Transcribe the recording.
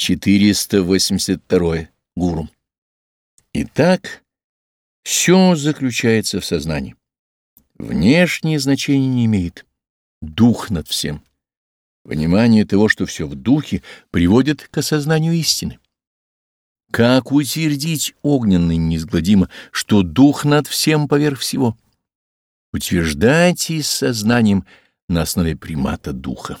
482. Гуру. Итак, все заключается в сознании. Внешнее значение не имеет. Дух над всем. Понимание того, что все в духе, приводит к осознанию истины. Как утвердить огненно неизгладимо, что дух над всем поверх всего? Утверждайте с сознанием на основе примата духа.